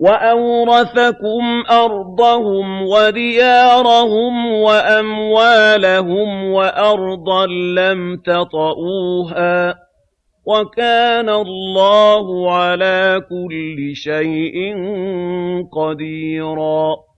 وَأَوْرَثَكُمْ أَرْضَهُمْ وَدِيَارَهُمْ وَأَمْوَالَهُمْ وَأَرْضًا لَّمْ تَطَئُوهَا ۚ وَكَانَ اللَّهُ عَلَىٰ كُلِّ شَيْءٍ قَدِيرًا